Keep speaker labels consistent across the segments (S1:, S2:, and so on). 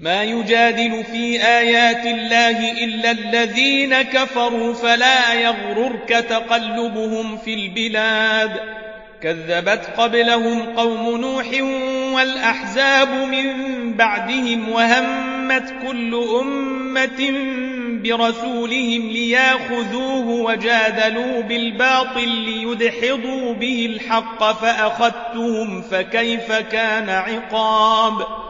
S1: ما يجادل في آيات الله إلا الذين كفروا فلا يغررك تقلبهم في البلاد. كذبت قبلهم قوم نوح والأحزاب من بعدهم وهمت كل أمة برسولهم لياخذوه وجادلوا بالباطل ليدحضوا به الحق فأخذتهم فكيف كان عقاب.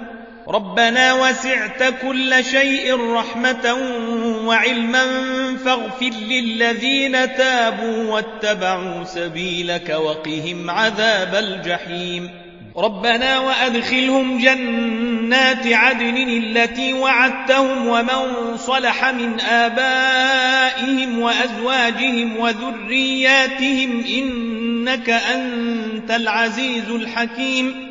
S1: ربنا وسعت كل شيء رحمة وعلما فاغفر للذين تابوا واتبعوا سبيلك وقهم عذاب الجحيم. ربنا وأدخلهم جنات عدن التي وعدتهم ومن صلح من آبائهم وأزواجهم وذرياتهم إنك أنت العزيز الحكيم.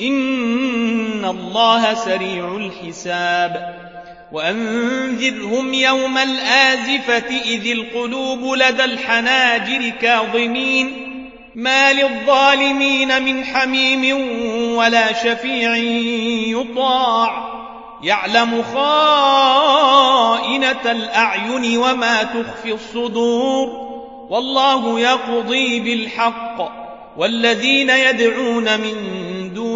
S1: إن الله سريع الحساب وأنذرهم يوم الآزفة إذ القلوب لدى الحناجر كاظمين ما للظالمين من حميم ولا شفيع يطاع يعلم خائنة الأعين وما تخفي الصدور والله يقضي بالحق والذين يدعون من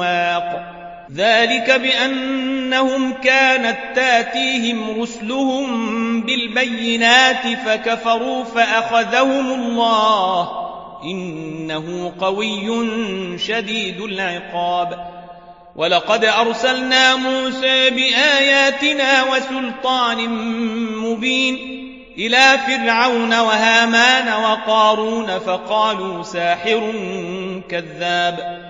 S1: واق ذلك بأنهم كانت تاتيهم رسلهم بالبينات فكفروا فأخذهم الله. إنه قوي شديد العقاب. ولقد أرسلنا موسى بآياتنا وسلطان مبين إلى فرعون وهامان وقارون فقالوا ساحر كذاب.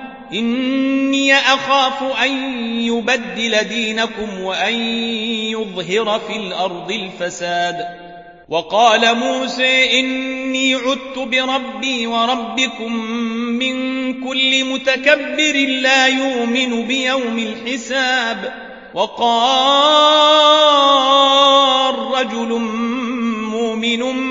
S1: إني أخاف أن يبدل دينكم وأن يظهر في الأرض الفساد. وقال موسى إني عدت بربي وربكم من كل متكبر لا يؤمن بيوم الحساب. وقال رجل مؤمن من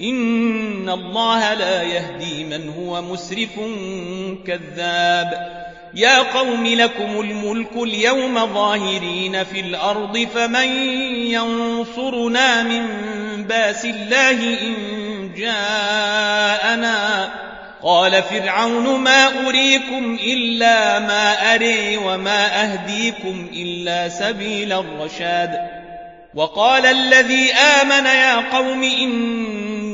S1: إن الله لا يهدي من هو مسرف كذاب يا قوم لكم الملك اليوم ظاهرين في الأرض فمن ينصرنا من باس الله إن جاءنا قال فرعون ما أريكم إلا ما أري وما أهديكم إلا سبيل الرشاد وقال الذي آمن يا قوم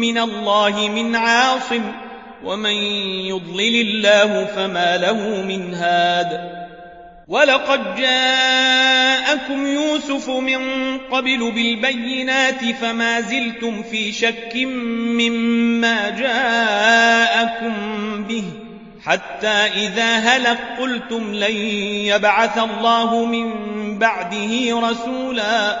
S1: من الله من عاصم ومن يضلل الله فما له من هاد. ولقد جاءكم يوسف من قبل بالبينات فما زلتم في شك مما جاءكم به حتى إذا هلق قلتم لن يبعث الله من بعده رسولا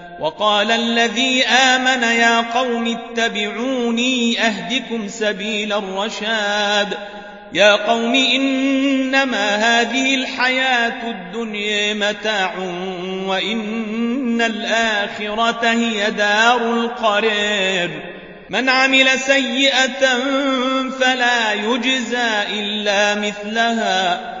S1: وقال الذي آمن يا قوم اتبعوني أهدكم سبيل الرشاد. يا قوم إنما هذه الحياة الدنيا متاع وإن الآخرة هي دار القرير من عمل سيئة فلا يجزى إلا مثلها.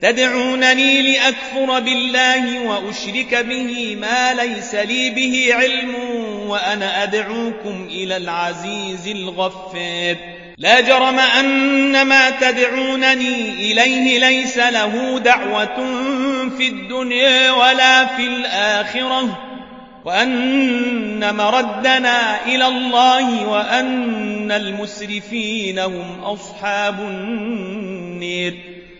S1: تدعونني لأكفر بالله وأشرك به ما ليس لي به علم وأنا أدعوكم إلى العزيز الغفار لا جرم أن ما تدعونني إليه ليس له دعوة في الدنيا ولا في الآخرة وأن مردنا إلى الله وأن المسرفين هم أصحاب النير.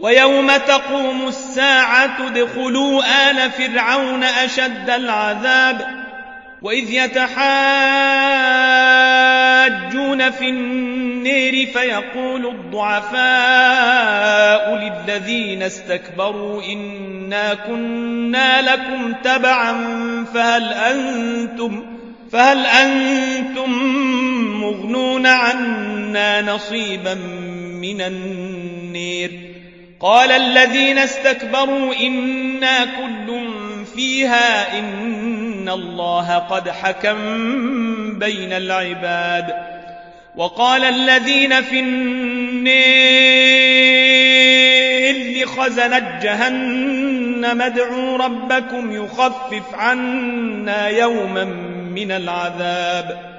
S1: ويوم تقوم الساعة ادخلوا آل فرعون أشد العذاب وإذ يتحاجون في النير فيقول الضعفاء للذين استكبروا إنا كنا لكم تبعا فهل أنتم فهل أنتم مغنون عنا نصيبا من النير قال الذين استكبروا إنا كل فيها إن الله قد حكم بين العباد. وقال الذين في النير لخزنة جهنم ادعوا ربكم يخفف عنا يوما من العذاب.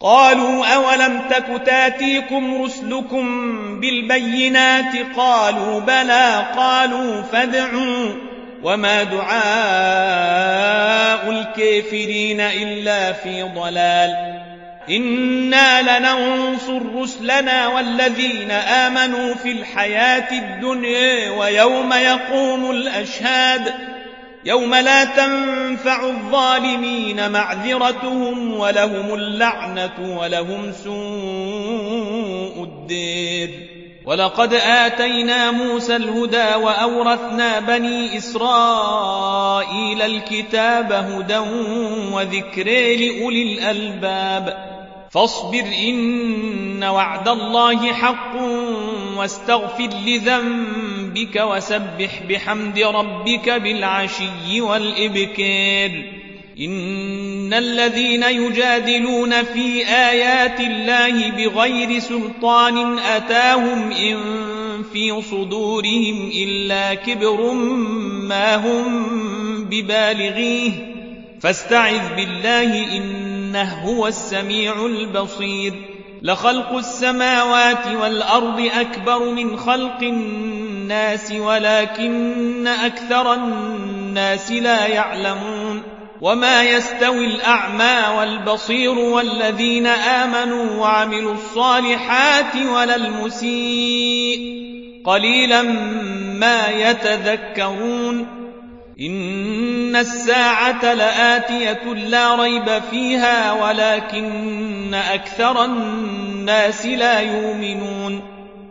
S1: قالوا أولم تك تاتيكم رسلكم بالبينات قالوا بلى قالوا فادعوا وما دعاء الكافرين إلا في ضلال إنا لننصر رسلنا والذين آمنوا في الحياة الدنيا ويوم يقوم الأشهاد يوم لا تنفع الظالمين معذرتهم ولهم اللعنة ولهم سوء الدير. ولقد آتينا موسى الهدى وأورثنا بني إسرائيل الكتاب هدى وذكر لأولي الألباب. فاصبر إن وعد الله حق واستغفر لذنبك وسبح بحمد ربك بالعشي والإبكير إن الذين يجادلون في آيات الله بغير سلطان أتاهم إن في صدورهم إلا كبر ما هم ببالغيه. فاستعذ بالله إنه هو السميع البصير. لخلق السماوات والأرض أكبر من خلق الناس ولكن أكثر الناس لا يعلمون وما يستوي الأعمى والبصير والذين آمنوا وعملوا الصالحات ولا المسيء قليلا ما يتذكرون إن الساعة لآتية لا ريب فيها ولكن أكثر الناس لا يؤمنون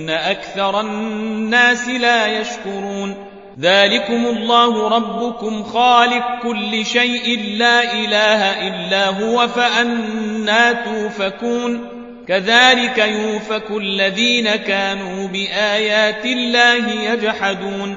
S1: ولكن أكثر الناس لا يشكرون. ذلكم الله ربكم خالق كل شيء لا إله إلا هو فأنا توفكون. كذلك يوفك الذين كانوا بآيات الله يجحدون.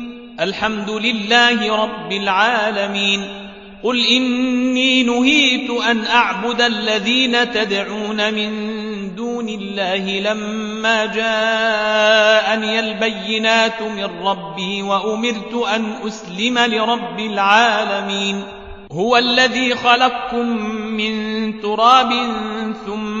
S1: الحمد لله رب العالمين. قل إني نهيت أن أعبد الذين تدعون من دون الله لما جاءني البينات من ربي وأمرت أن أسلم لرب العالمين. هو الذي خلقكم من تراب ثم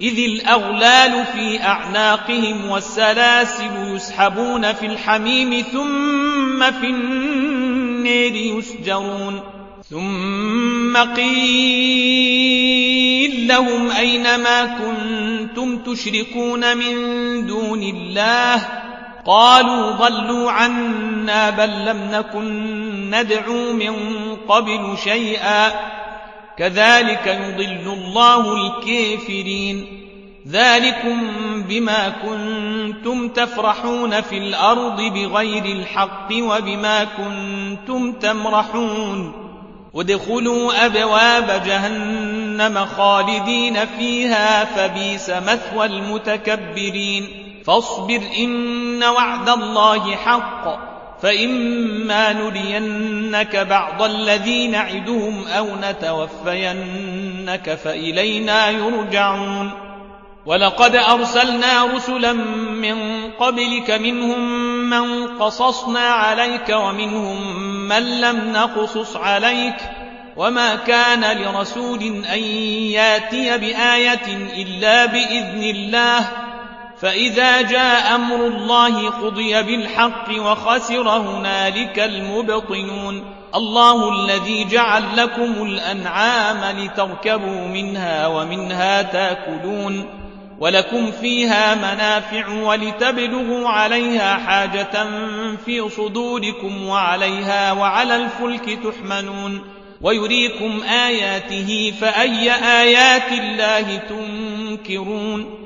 S1: إذ الأغلال في أعناقهم والسلاسل يسحبون في الحميم ثم في النير يسجرون ثم قيل لهم أين ما كنتم تشركون من دون الله؟ قالوا ضلوا عنا بل لم نكن ندعو من قبل شيئا. كذلك يضل الله الكافرين. ذلكم بما كنتم تفرحون في الأرض بغير الحق وبما كنتم تمرحون. ادخلوا أبواب جهنم خالدين فيها فبيس مثوى المتكبرين. فاصبر إن وعد الله حق. فإما نرينك بعض الذي نعدهم أو نتوفينك فإلينا يرجعون. ولقد أرسلنا رسلا من قبلك منهم من قصصنا عليك ومنهم من لم نقصص عليك. وما كان لرسول أن يأتي بآية إلا بإذن الله. فإذا جاء أمر الله قضي بالحق وخسر هنالك المبطنون الله الذي جعل لكم الأنعام لتركبوا منها ومنها تأكلون. ولكم فيها منافع ولتبلغوا عليها حاجة في صدوركم وعليها وعلى الفلك تحملون. ويريكم آياته فأي آيات الله تنكرون.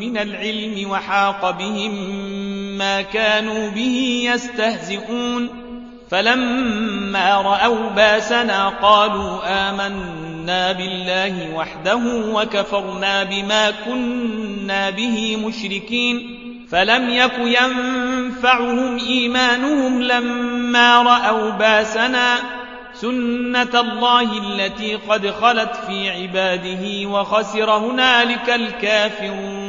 S1: من العلم وحاق بهم ما كانوا به يستهزئون. فلما رأوا باسنا قالوا آمنا بالله وحده وكفرنا بما كنا به مشركين. فلم يك ينفعهم إيمانهم لما رأوا باسنا. سنة الله التي قد خلت في عباده وخسر هنالك الكافرون.